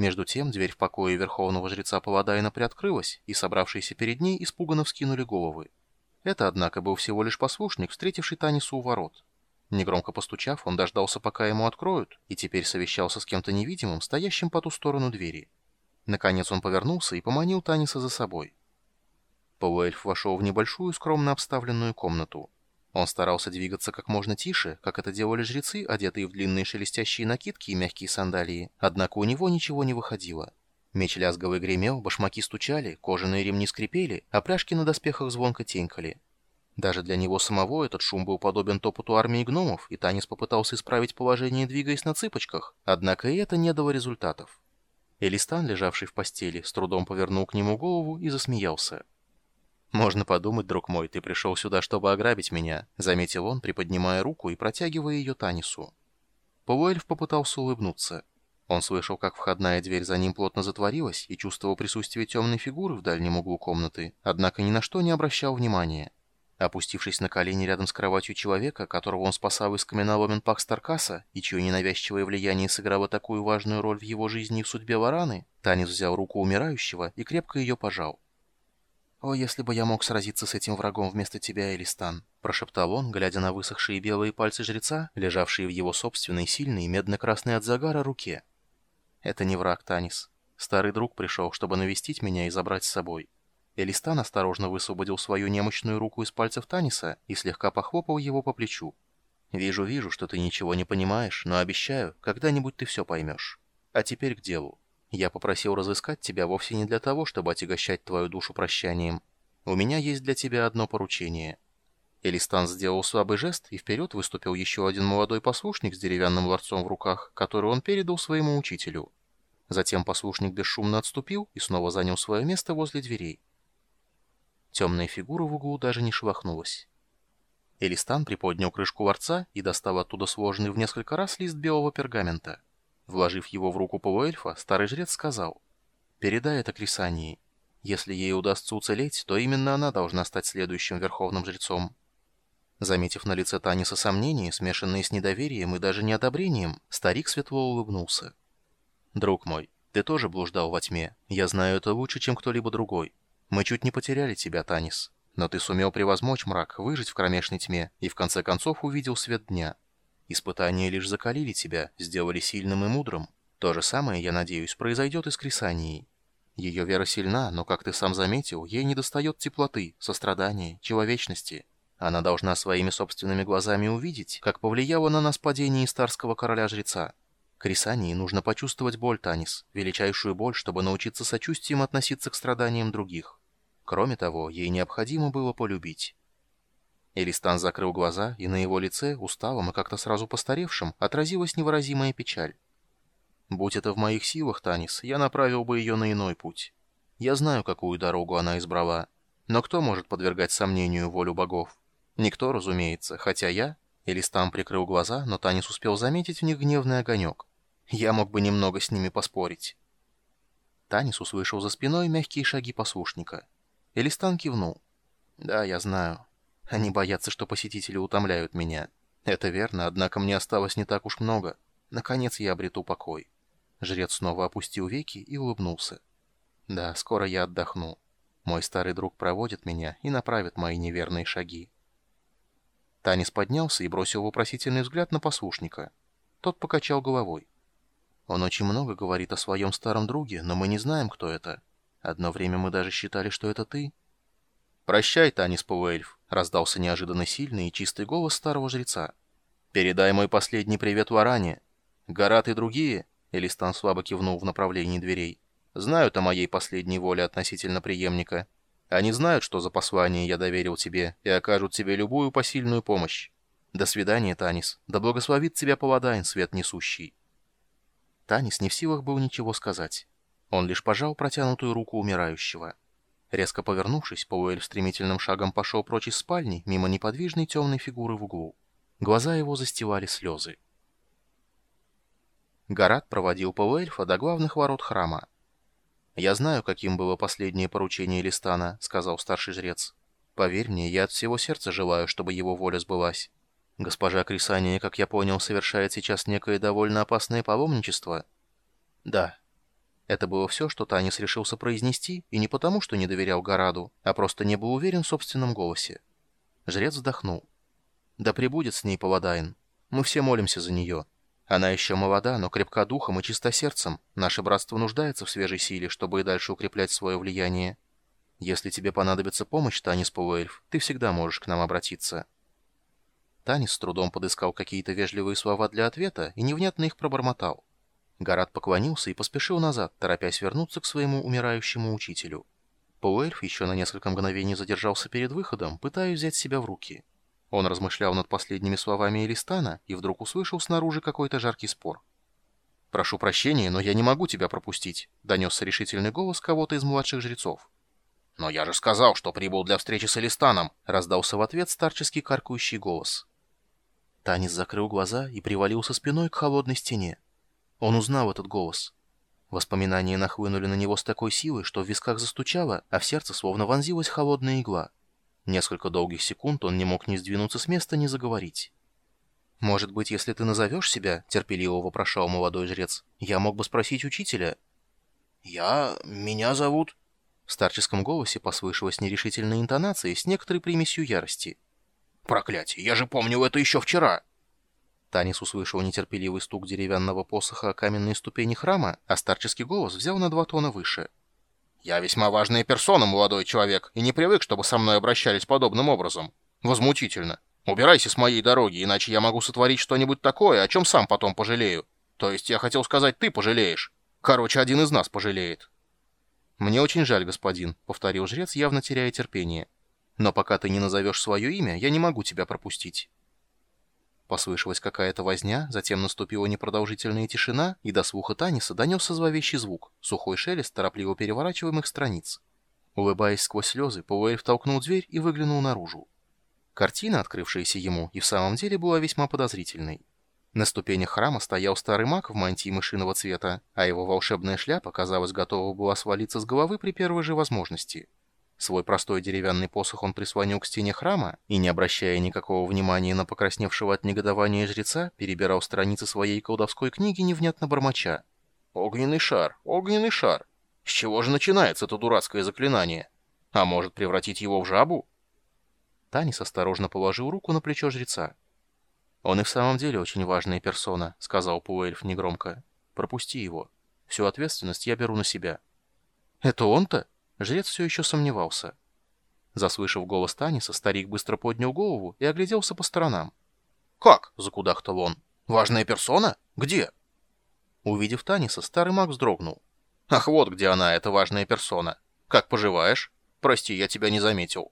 Между тем дверь в покое верховного жреца Паладайна приоткрылась, и собравшиеся перед ней испуганно вскинули головы. Это, однако, был всего лишь послушник, встретивший Танису у ворот. Негромко постучав, он дождался, пока ему откроют, и теперь совещался с кем-то невидимым, стоящим по ту сторону двери. Наконец он повернулся и поманил Таниса за собой. Полуэльф вошел в небольшую, скромно обставленную комнату. Он старался двигаться как можно тише, как это делали жрецы, одетые в длинные шелестящие накидки и мягкие сандалии, однако у него ничего не выходило. Меч лязговый гремел, башмаки стучали, кожаные ремни скрипели, а пряжки на доспехах звонко тенькали. Даже для него самого этот шум был подобен топоту армии гномов, и Танис попытался исправить положение, двигаясь на цыпочках, однако и это не дало результатов. Элистан, лежавший в постели, с трудом повернул к нему голову и засмеялся. «Можно подумать, друг мой, ты пришел сюда, чтобы ограбить меня», — заметил он, приподнимая руку и протягивая ее Танису. Полуэльф попытался улыбнуться. Он слышал, как входная дверь за ним плотно затворилась и чувствовал присутствие темной фигуры в дальнем углу комнаты, однако ни на что не обращал внимания. Опустившись на колени рядом с кроватью человека, которого он спасал из каменоломен Пак Старкаса, и чье ненавязчивое влияние сыграло такую важную роль в его жизни и в судьбе Вараны, Танис взял руку умирающего и крепко ее пожал. «О, если бы я мог сразиться с этим врагом вместо тебя, Элистан!» — прошептал он, глядя на высохшие белые пальцы жреца, лежавшие в его собственной сильной медно-красной от загара руке. «Это не враг, Танис. Старый друг пришел, чтобы навестить меня и забрать с собой». Элистан осторожно высвободил свою немощную руку из пальцев Таниса и слегка похлопал его по плечу. «Вижу, вижу, что ты ничего не понимаешь, но обещаю, когда-нибудь ты все поймешь. А теперь к делу. Я попросил разыскать тебя вовсе не для того, чтобы отягощать твою душу прощанием. У меня есть для тебя одно поручение». Элистан сделал слабый жест, и вперед выступил еще один молодой послушник с деревянным ларцом в руках, который он передал своему учителю. Затем послушник бесшумно отступил и снова занял свое место возле дверей. Темная фигура в углу даже не шелохнулась. Элистан приподнял крышку ларца и достал оттуда сложенный в несколько раз лист белого пергамента. Вложив его в руку полуэльфа, старый жрец сказал, «Передай это Крисании. Если ей удастся уцелеть, то именно она должна стать следующим верховным жрецом». Заметив на лице Таниса сомнения, смешанные с недоверием и даже неодобрением, старик светло улыбнулся. «Друг мой, ты тоже блуждал во тьме. Я знаю это лучше, чем кто-либо другой. Мы чуть не потеряли тебя, Танис. Но ты сумел превозмочь мрак, выжить в кромешной тьме и в конце концов увидел свет дня. Испытания лишь закалили тебя, сделали сильным и мудрым. То же самое, я надеюсь, произойдет и с Крисанией. Ее вера сильна, но, как ты сам заметил, ей недостает теплоты, сострадания, человечности. Она должна своими собственными глазами увидеть, как повлияло на нас падение Истарского короля-жреца. Крисании нужно почувствовать боль, Танис, величайшую боль, чтобы научиться сочувствием относиться к страданиям других. Кроме того, ей необходимо было полюбить. Элистан закрыл глаза, и на его лице, усталом и как-то сразу постаревшем, отразилась невыразимая печаль. «Будь это в моих силах, Танис, я направил бы ее на иной путь. Я знаю, какую дорогу она избрала. Но кто может подвергать сомнению волю богов? Никто, разумеется, хотя я...» Элистан прикрыл глаза, но Танис успел заметить в них гневный огонек. «Я мог бы немного с ними поспорить». Танис услышал за спиной мягкие шаги послушника. Элистан кивнул. «Да, я знаю. Они боятся, что посетители утомляют меня. Это верно, однако мне осталось не так уж много. Наконец я обрету покой. Жрец снова опустил веки и улыбнулся. Да, скоро я отдохну. Мой старый друг проводит меня и направит мои неверные шаги. Танис поднялся и бросил вопросительный взгляд на послушника. Тот покачал головой. Он очень много говорит о своем старом друге, но мы не знаем, кто это. Одно время мы даже считали, что это ты. «Прощай, Танис Пауэльф», — раздался неожиданно сильный и чистый голос старого жреца. «Передай мой последний привет Варане. Гарат и другие», — Элистан слабо кивнул в направлении дверей, — «знают о моей последней воле относительно преемника. Они знают, что за послание я доверил тебе, и окажут тебе любую посильную помощь. До свидания, Танис. Да благословит тебя Паладайн, свет несущий». Танис не в силах был ничего сказать. Он лишь пожал протянутую руку умирающего. Резко повернувшись, Пауэль стремительным шагом пошел прочь из спальни, мимо неподвижной темной фигуры в углу. Глаза его застилали слезы. Гарат проводил Пауэльфа до главных ворот храма. «Я знаю, каким было последнее поручение Листана», — сказал старший жрец. «Поверь мне, я от всего сердца желаю, чтобы его воля сбылась. Госпожа Крисания, как я понял, совершает сейчас некое довольно опасное паломничество». «Да». Это было все, что Танис решился произнести, и не потому, что не доверял Гораду, а просто не был уверен в собственном голосе. Жрец вздохнул. «Да пребудет с ней Паладайн. Мы все молимся за нее. Она еще молода, но крепка духом и чиста сердцем. Наше братство нуждается в свежей силе, чтобы и дальше укреплять свое влияние. Если тебе понадобится помощь, Танис Полуэльф, ты всегда можешь к нам обратиться». Танис с трудом подыскал какие-то вежливые слова для ответа и невнятно их пробормотал. Гарат поклонился и поспешил назад, торопясь вернуться к своему умирающему учителю. Полуэльф еще на несколько мгновений задержался перед выходом, пытаясь взять себя в руки. Он размышлял над последними словами Элистана и вдруг услышал снаружи какой-то жаркий спор. «Прошу прощения, но я не могу тебя пропустить», — донесся решительный голос кого-то из младших жрецов. «Но я же сказал, что прибыл для встречи с Элистаном», — раздался в ответ старческий каркающий голос. Танис закрыл глаза и привалился спиной к холодной стене. Он узнал этот голос. Воспоминания нахлынули на него с такой силой, что в висках застучало, а в сердце словно вонзилась холодная игла. Несколько долгих секунд он не мог ни сдвинуться с места, ни заговорить. «Может быть, если ты назовешь себя, — терпеливо вопрошал молодой жрец, — я мог бы спросить учителя?» «Я... меня зовут...» В старческом голосе послышалась нерешительная интонация с некоторой примесью ярости. «Проклятие, я же помнил это еще вчера!» Танис услышал нетерпеливый стук деревянного посоха о каменные ступени храма, а старческий голос взял на два тона выше — «Я весьма важная персона, молодой человек, и не привык, чтобы со мной обращались подобным образом. Возмутительно. Убирайся с моей дороги, иначе я могу сотворить что-нибудь такое, о чем сам потом пожалею. То есть я хотел сказать, ты пожалеешь. Короче, один из нас пожалеет». «Мне очень жаль, господин», — повторил жрец, явно теряя терпение. «Но пока ты не назовешь свое имя, я не могу тебя пропустить». Послышалась какая-то возня, затем наступила непродолжительная тишина, и до слуха Таниса донесся зловещий звук, сухой шелест торопливо переворачиваемых страниц. Улыбаясь сквозь слезы, Пауэльф толкнул дверь и выглянул наружу. Картина, открывшаяся ему, и в самом деле была весьма подозрительной. На ступенях храма стоял старый маг в мантии мышиного цвета, а его волшебная шляпа, казалось, готова была свалиться с головы при первой же возможности. Свой простой деревянный посох он прислонил к стене храма и, не обращая никакого внимания на покрасневшего от негодования жреца, перебирал страницы своей колдовской книги, невнятно бормоча. «Огненный шар! Огненный шар! С чего же начинается это дурацкое заклинание? А может превратить его в жабу?» Танис осторожно положил руку на плечо жреца. «Он и в самом деле очень важная персона», — сказал Пуэльф негромко. «Пропусти его. Всю ответственность я беру на себя». «Это он-то?» Жрец все еще сомневался. Заслышав голос Таниса, старик быстро поднял голову и огляделся по сторонам. «Как?» — закудахтал он. «Важная персона? Где?» Увидев Таниса, старый маг вздрогнул. «Ах, вот где она, эта важная персона. Как поживаешь? Прости, я тебя не заметил».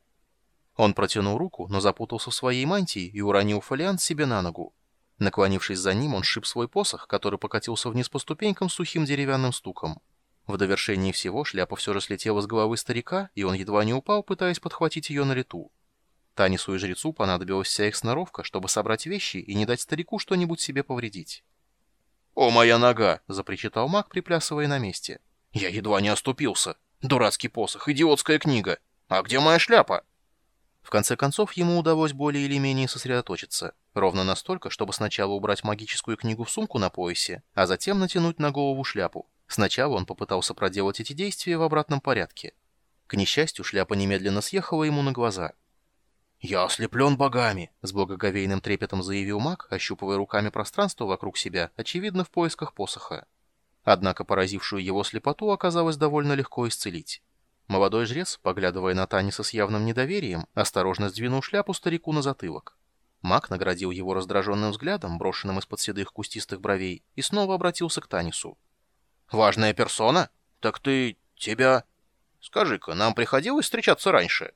Он протянул руку, но запутался в своей мантии и уронил фолиант себе на ногу. Наклонившись за ним, он шип свой посох, который покатился вниз по ступенькам сухим деревянным стуком. В довершении всего шляпа все же слетела с головы старика, и он едва не упал, пытаясь подхватить ее на лету. Танису и жрецу понадобилась вся их сноровка, чтобы собрать вещи и не дать старику что-нибудь себе повредить. «О, моя нога!» — запричитал маг, приплясывая на месте. «Я едва не оступился. Дурацкий посох, идиотская книга. А где моя шляпа?» В конце концов, ему удалось более или менее сосредоточиться. Ровно настолько, чтобы сначала убрать магическую книгу в сумку на поясе, а затем натянуть на голову шляпу. Сначала он попытался проделать эти действия в обратном порядке. К несчастью, шляпа немедленно съехала ему на глаза. «Я ослеплен богами», — с благоговейным трепетом заявил маг, ощупывая руками пространство вокруг себя, очевидно, в поисках посоха. Однако поразившую его слепоту оказалось довольно легко исцелить. Молодой жрец, поглядывая на Таниса с явным недоверием, осторожно сдвинул шляпу старику на затылок. Маг наградил его раздраженным взглядом, брошенным из-под седых кустистых бровей, и снова обратился к Танису. Важная персона? Так ты... тебя... Скажи-ка, нам приходилось встречаться раньше?»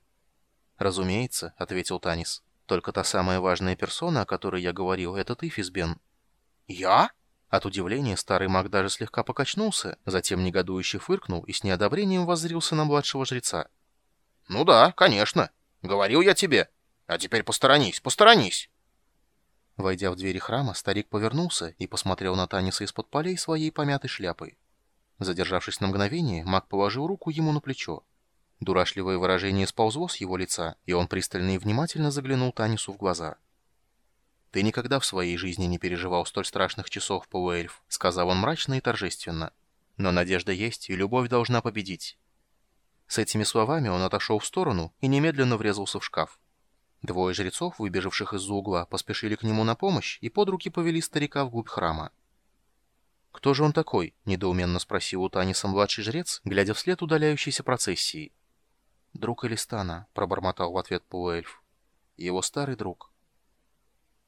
«Разумеется», — ответил Танис. «Только та самая важная персона, о которой я говорил, это ты, Физбен». «Я?» От удивления старый маг даже слегка покачнулся, затем негодующе фыркнул и с неодобрением воззрился на младшего жреца. «Ну да, конечно. Говорил я тебе. А теперь посторонись, посторонись!» Войдя в двери храма, старик повернулся и посмотрел на Таниса из-под полей своей помятой шляпой. Задержавшись на мгновение, маг положил руку ему на плечо. Дурашливое выражение сползло с его лица, и он пристально и внимательно заглянул Танису в глаза. «Ты никогда в своей жизни не переживал столь страшных часов, полуэльф», — сказал он мрачно и торжественно. Но надежда есть, и любовь должна победить. С этими словами он отошел в сторону и немедленно врезался в шкаф. Двое жрецов, выбежавших из-за угла, поспешили к нему на помощь и под руки повели старика вглубь храма. «Кто же он такой?» — недоуменно спросил у Таниса младший жрец, глядя вслед удаляющейся процессии. «Друг Элистана», — пробормотал в ответ полуэльф. «Его старый друг».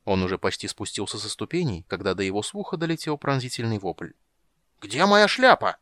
Он уже почти спустился со ступеней, когда до его слуха долетел пронзительный вопль. «Где моя шляпа?»